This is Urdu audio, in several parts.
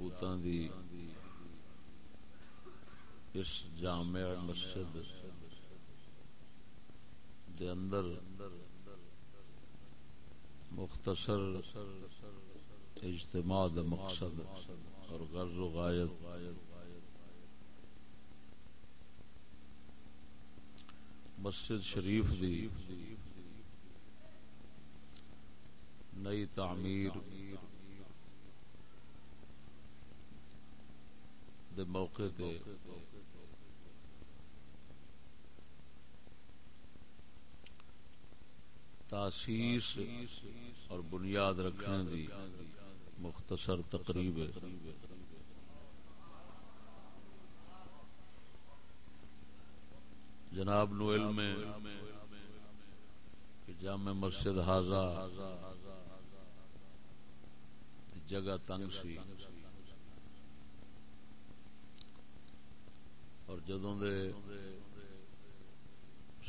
پوتاں دی اس جامع مسجد دے اندر مختصر اجتماع دا مقصد اور غرض و غایت مسجد شریف دی نئی تعمیر دے موقع تے تاسیس اور بنیاد رکھنے دی مختصر تقریب جناب نو علم کہ جامع مسجد حاضہ جگہ تنگ سی۔ اور جدوں دے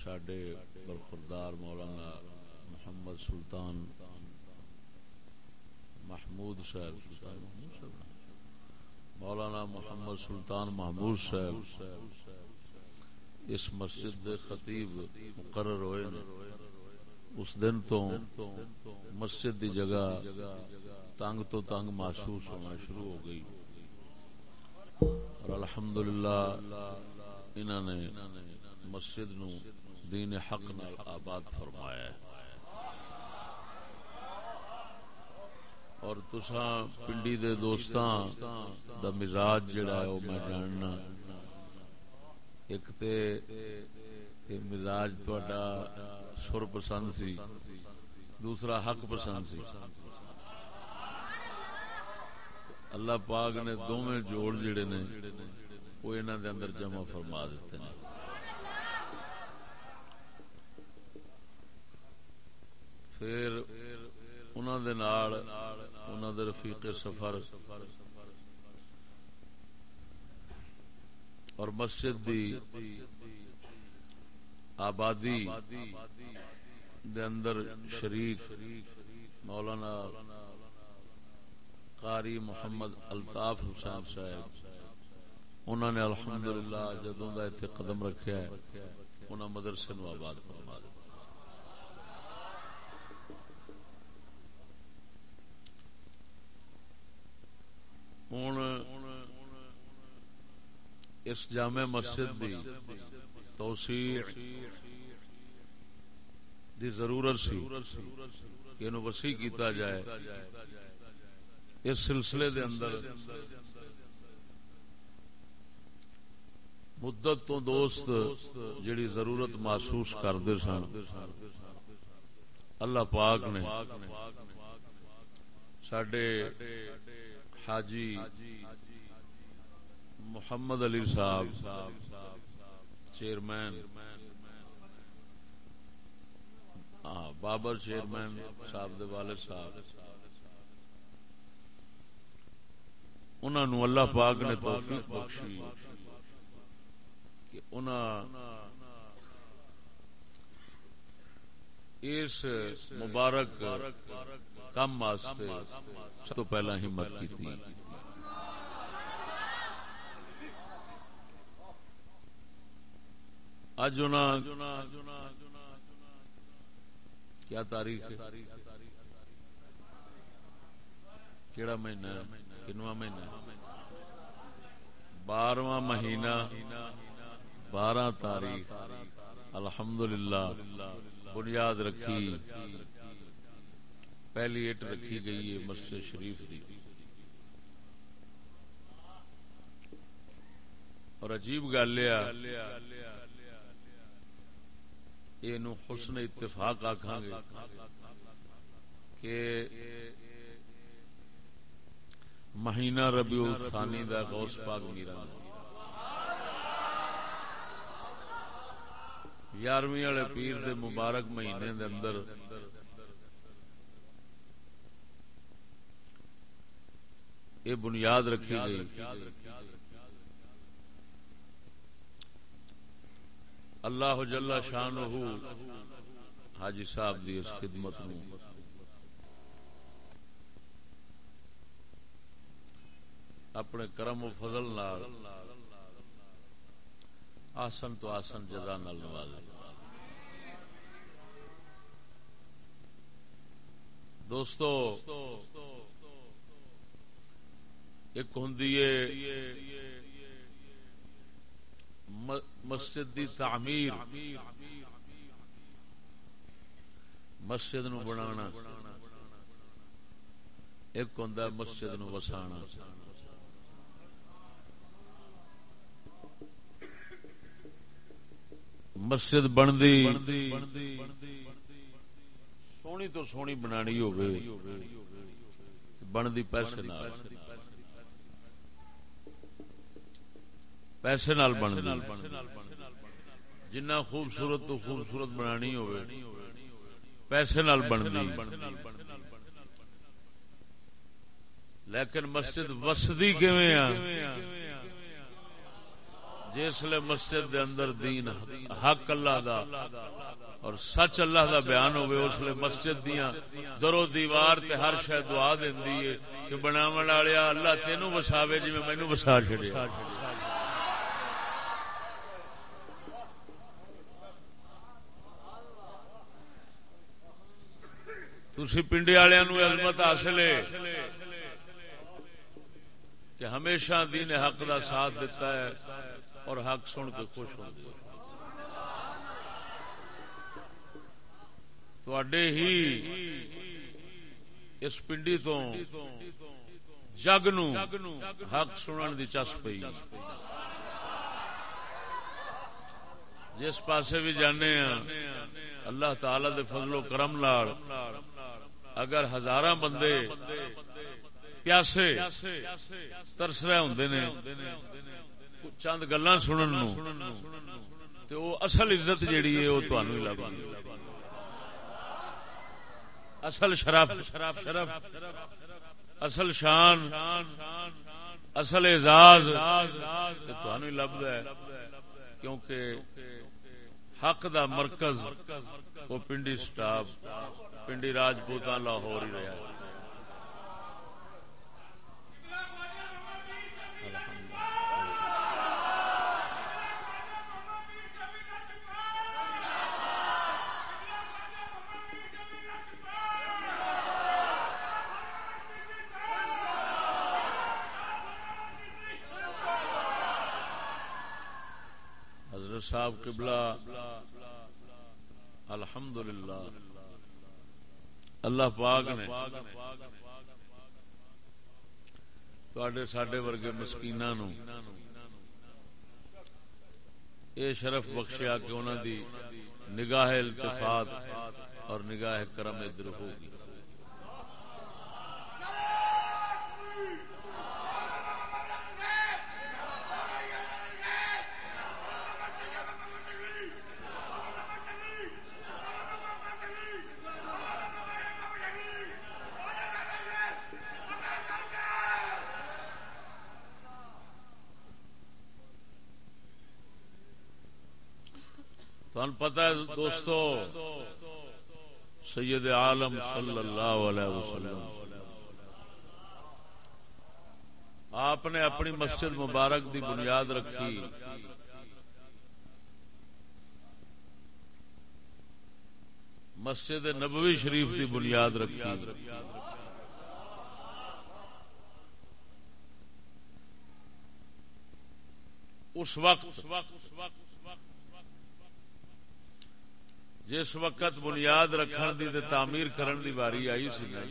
سڈے برخوردار مولانا محمد سلطان محمود صاحب سلطان محمود صاحب مولانا محمد سلطان محمود صاحب اس مسجد دے خطیب مقرر ہوئے اس دن تو مسجد دی جگہ تنگ تو تنگ محسوس ہونا شروع ہو گئی۔ اور الحمدللہ انہوں نے مسجد نو دین حق نال آباد فرمایا ہے۔ اور تسا پنڈی دے دوستاں دا مزاج جڑا ہے وہ میں جاننا۔ ایک تے مزاج تھوڑا سر پسند سی، دوسرا حق پسند سی۔ اللہ پاک نے دونوں جوڑ جڑے نے، وہ انہوں دے اندر جمع فرما دیتے ہیں پھر انہوں دے نال انہوں دے رفیق سفر اور مسجد دی آبادی دے اندر شریک مولانا قاری محمد الطاف حسین صاحب انہوں نے الحمدللہ جدوں دا اتنے قدم رکھا ہے انہوں مدرسے نو آباد فرما دیا ہوں اس جامع مسجد دی توسیع دی ضرورت سی کہ وسیع کیتا جائے۔ اس سلسلے دے اندر۔ مدت تو دوست جڑی ضرورت محسوس کرتے سن۔ اللہ پاک نے سڈے حاجی محمد علی صاحب، چیئرمین۔ ہاں بابر چیئرمین صاحب دے والد صاحب۔ انہوں اللہ پاک نے توفیق بخشی کہ اس مبارک کم واسطے سب تو پہلا ہمت کی تھی۔ اج کیا تاریخ کیڑا مہینہ کنواں مہینہ بارواں مہینہ بارہ تاریخ الحمدللہ بنیاد رکھی پہلی اٹ رکھی گئی ہے مسجد شریف کی اور عجیب گل یہ حسن اتفاق آخان گے کہ مہینہ ربیع الثانی دا غوث پاک میرا یارویں والے پیر دے مبارک مہینے دے اندر یہ بنیاد رکھی گئی۔ اللہ جل شان حاجی صاحب دی اس خدمت اپنے کرم و فضل نال۔ آسن تو آسن جزا نال نوازے۔ دوستو، ایک ہوں مسجد دی تعمیر۔ مسجد نو بنا ایک ہوں مسجد نو وسا مسجد بنتی۔ سونی تو سونی بنانی بنتی پیسے پیسے نال بن جنا خوبصورت تو خوبصورت بنانی پیسے نال لیکن مسجد وسدی جسل مسجد دے اندر دین، حق اللہ دا، اور سچ اللہ دا بیان ہوئے اس لیے مسجد دیا درو دیوار تے ہر شہ دعا دینی کہ بناو والیا اللہ تینوں وساوے جی میں وسا چڑیا تھی پنڈی والوں عظمت حاصل ہے کہ ہمیشہ دین حق دا ساتھ دیتا ہے۔ اور حق سن کے خوش ہو ہی اس پنڈی تو جگ حق سنن دی چس پی جس پاسے بھی جانے ہیں اللہ تعالی دے فضل و کرم لال اگر ہزار بندے پیاسے ترس رہے ہوں نے چند گلا سنن وہ اصل عزت جیڑی ہے وہ تمہیں لگ اصل شرف شرف شرف اصل شان، اصل اعزاز تمہیں لبد ہے۔ کیونکہ حق دا مرکز وہ پنڈی سٹاف، پنڈی راجپوت لاہور ہی رہا حضرت صاحب قبلہ. الحمد للہ اللہ پاک نے سڈے ورگے مسکین یہ شرف بخشیا کہ انہوں دی نگاہ التفات اور نگاہ کرم ادھر ہوگی۔ تمہیں پتا ہے دوستو، سید عالم صلی اللہ علیہ وسلم، آپ نے اپنی مسجد مبارک دی بنیاد رکھی۔ مسجد نبوی شریف دی بنیاد رکھی۔ اس وقت جس وقت بنیاد رکھن دی تے تعمیر کرن دی باری آئی سی نا۔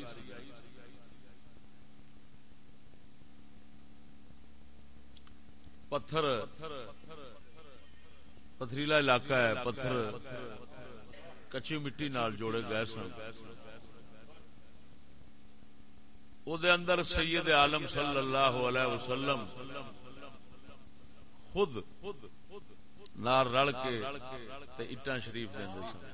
پتھر، پتھریلا علاقہ ہے، پتھر کچی مٹی نال جوڑے گئے سن۔ دے اندر سید عالم صلی اللہ علیہ وسلم خود نار رل کے اٹان شریف دے سن۔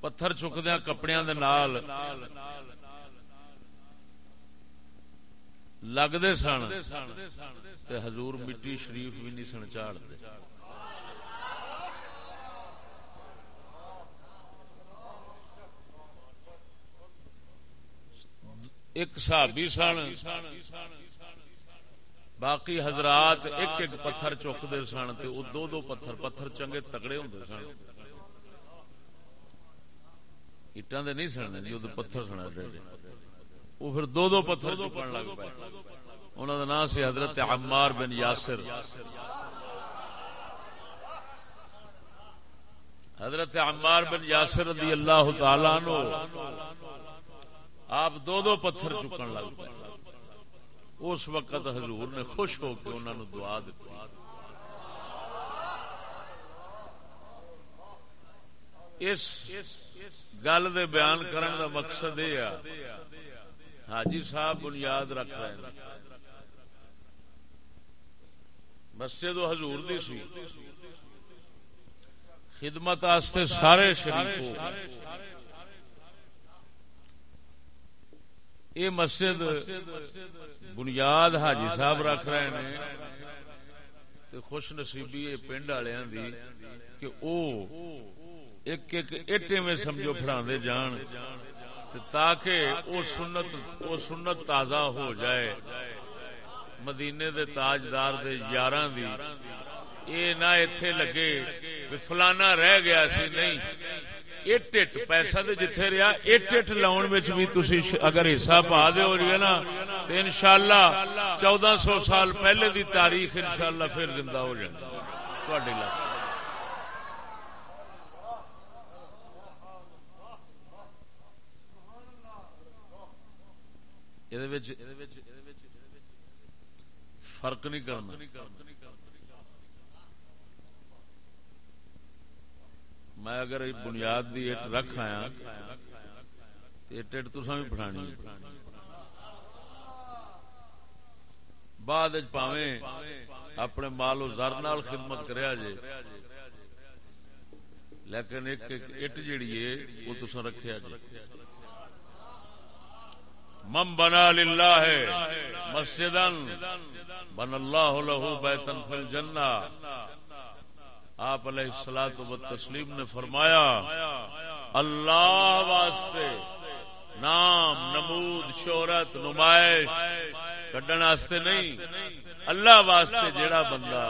پتھر چکدیا کپڑے لگتے سن حضور مٹی شریف بھی نہیں سن چاڑتے ایک صحابی سن۔ باقی حضرات ایک ایک پتھر چکتے سن وہ دو دو پتھر پتھر چنگے تگڑے ہوں سن۔ اٹان دے نہیں سن جی وہ پتھر سنا وہ پھر دو دو پتھر چکن لگ پائے انہوں کا نام سی حضرت عمار بن یاسر۔ حضرت عمار بن یاسر رضی اللہ تعالی نو آپ دو دو پتھر چکن لگ پے۔ اس وقت حضور نے خوش ہو کے انہوں نے دعا دیتی اس گل دے بیان کرن دا مقصد یہ حاجی صاحب بنیاد رکھ رہے ہیں۔ مسجد و حضور دی سی۔ خدمت آستے سارے شریف یہ مسجد بنیاد حاجی صاحب رکھ رہے ہیں تے خوش نصیبی یہ پنڈ والوں دی کہ او ایک ایک اٹے میں سمجھو پڑا جان تاکہ سنت وہ سنت تازہ ہو جائے مدینے دے تاجدار دے یار دی، اے نہ اتے لگے فلانا رہ گیا سی، نہیں۔ اٹ اٹ پیسہ تو جتھے رہا اٹ اٹ لاؤن بھی تھی اگر حصہ پا دے ہو نا ان شاء اللہ چودہ سو سال پہلے دی تاریخ ان شاء اللہ پھر زندہ ہو جائے فرق نہیں کرنا۔ میں اگر بنیاد دی اٹ رکھ آیا اٹ اٹ تو بھی پڑھانی بعد پاویں اپنے مال و زر نال خدمت کریا جے۔ لیکن ایک اٹ جیڑی ہے، وہ تو رکھیا جے۔ مم بنا للہ ہے مسجد بن اللہ لہو بیتن فل جنا آپ علیہ السلاط و تسلیم نے فرمایا، اللہ واسطے نام، نمود، شہرت، نمائش کڈن واسطے نہیں، اللہ واسطے جیڑا بندہ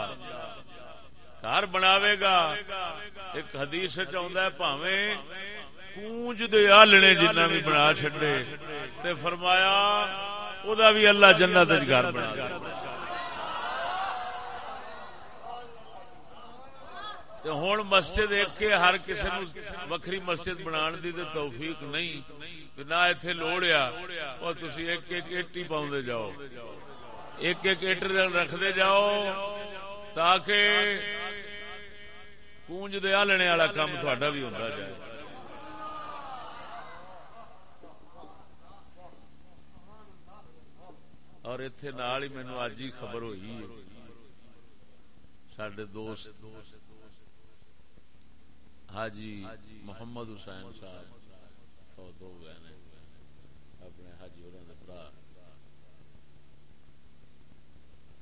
گھر بناوے گا، ایک حدیث چاہتا ہے، پاویں کونج دے آلنے جنہ بھی بنا چڈے تے فرمایا وہ بھی اللہ جنت گھر بنا ہوں مسجد ایک کے ہر کسی وکری مسجد بنا دی توفیق نہیں نہ اتے لوڑیا اور تھی ایک ایک اٹ ہی پاؤں جاؤ۔ ایک ایک اٹ رکھتے جاؤ تاکہ کونج دے آلنے والا کام تھا بھی ہوتا جائے۔ اور اتے ہی مینو اج ہی خبر ہوئی سڈے دوست حاجی محمد حسین صاحب فوت ہو گئے نے اپنے حاجی اور برا۔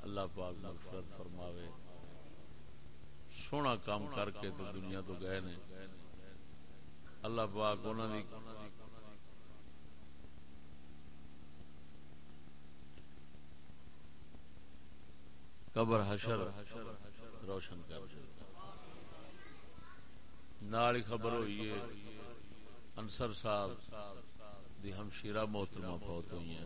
اللہ پاک مغفرت فرماوے۔ سونا کام کر کے تو دنیا تو گئے نے۔ اللہ پاک انہوں نے قبر حشر روشن کر نال خبر ہوئی ہے۔ انصر صاحب دی ہمشیرہ محترمہ بہت ہوئی ہیں۔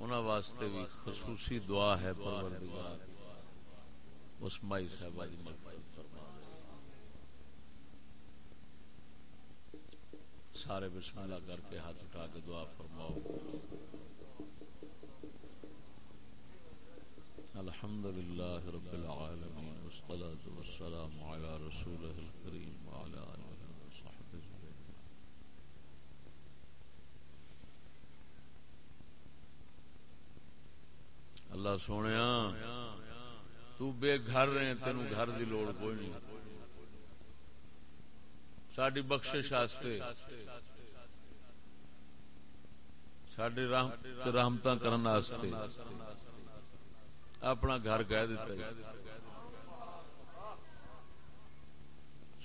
انہوں واسطے بھی خصوصی دعا ہے پروردگار۔ اس مائی صاحبہ دی مغفرت فرما سارے بسم اللہ کر کے ہاتھ اٹھا کے دعا فرماؤ۔ الحمد لله رب العالمين، والصلاة والسلام على رسوله الكريم وعلى آله وصحبه. اللہ سونے تو بے گھر رہے تینوں گھر دی لوڑ کوئی نہیں۔ ساری بخش آستے ساری رحمت کرنے اپنا گھر کہہ دیتا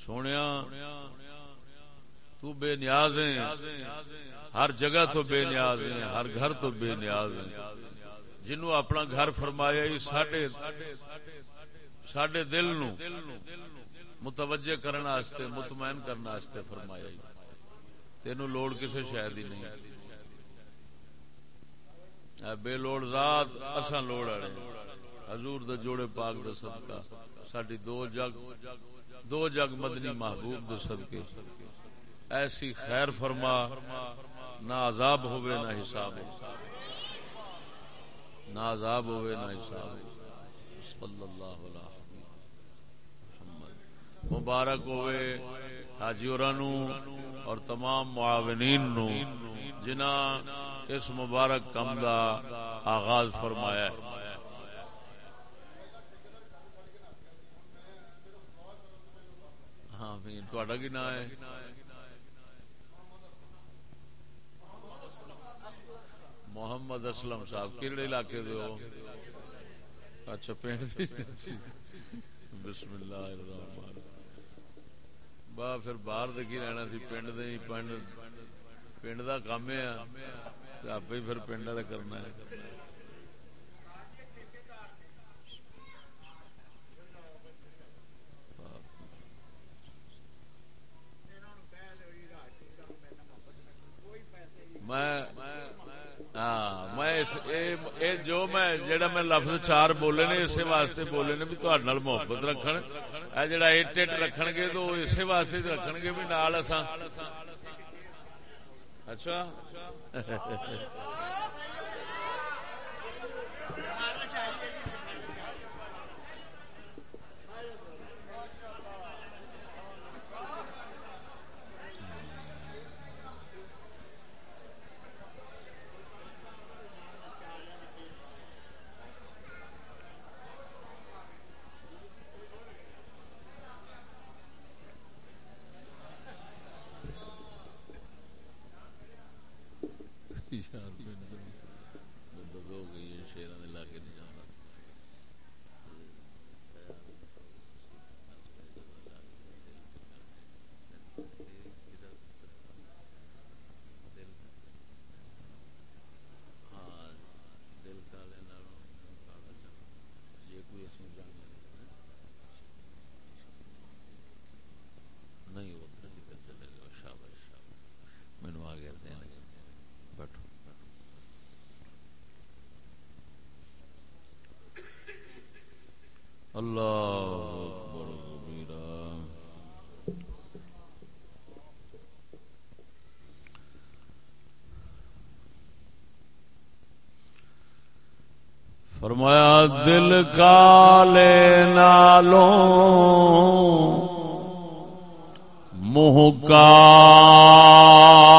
سونے تو بے نیاز ہے ہر جگہ تو بے نیاز ہے ہر گھر تو بے نیاز ہے جنوں اپنا گھر فرمایا سڈے دل نو متوجہ کرنے مطمئن کرنے فرمایا تینوں لوڑ کسی شہر ہی نہیں۔ بے لوڑ ذات، اساں لوڑ والے حضور دے جوڑے پاک دے صدقہ، ساڈی دو جگ دو جگ مدنی محبوب دے صدقے۔ ایسی خیر فرما، نہ عذاب ہوے نہ حساب نہ عذاب ہوے نہ حساب صلی اللہ علیہ محمد۔ مبارک ہوئے حاجی اور تمام معاونین نو جنہ اس مبارک کم کا آغاز فرمایا ہے۔ ہاں تھوڑا کی نام ہے؟ محمد اسلم صاحب کہڑے علاقے دے ہو؟ اچھا پنڈ بسم اللہ الرحمن با، پھر باہر دکی رہنا سی؟ پنڈ دے ہی پنڈ پنڈ دا کام ہے۔ آپ ہی پھر پنڈ والے کرنا ہے۔ میں ہاں، جو میں جڑا میں لفظ چار بولے نے، اسی واسطے بولے نے بھی تھوڑے محبت رکھن۔ جڑا اٹ اٹ رکھ گے تو اسی واسطے رکھ گے بھی نال اچھا؟ تھی ہاں دل کا لینا یہ کوئی اس میں جانا فرمایا دل کا لینا لو منہ کا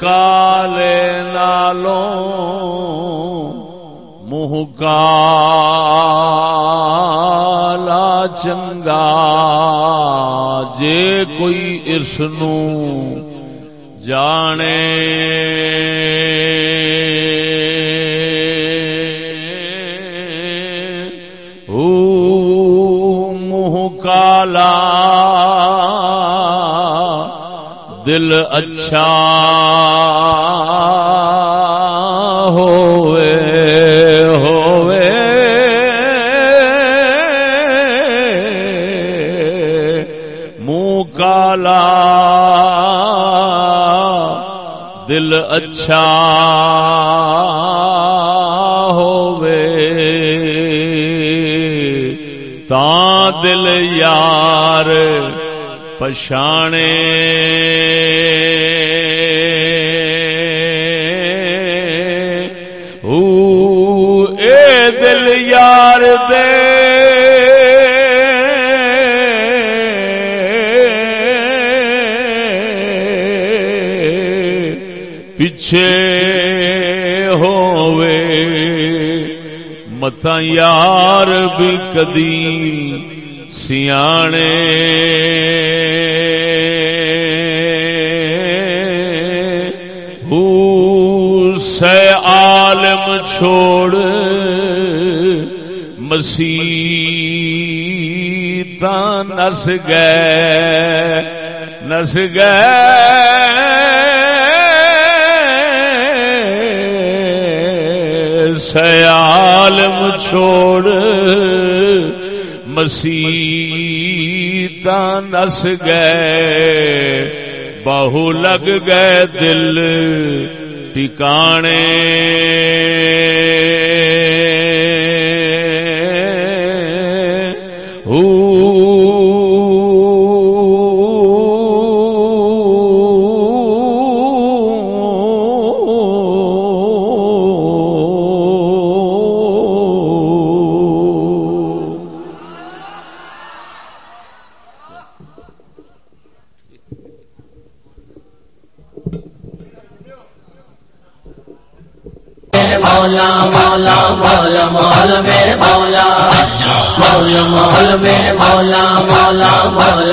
کالے نالوں منہ کا چنگا۔ جے کوئی اس جانے۔ منہ کالا دل اچھا ہوئے ہوئے۔ منہ کالا دل اچھا ہوئے۔ تا دل یار پچھانے اے دل یار دے۔ پیچھے ہووے۔ مت یار بھی کدی سیانے سے عالم چھوڑ مسیح نس گئے نس گئے سے عالم چھوڑ مسیح نس گئے بہو لگ گئے دل ٹکانے محل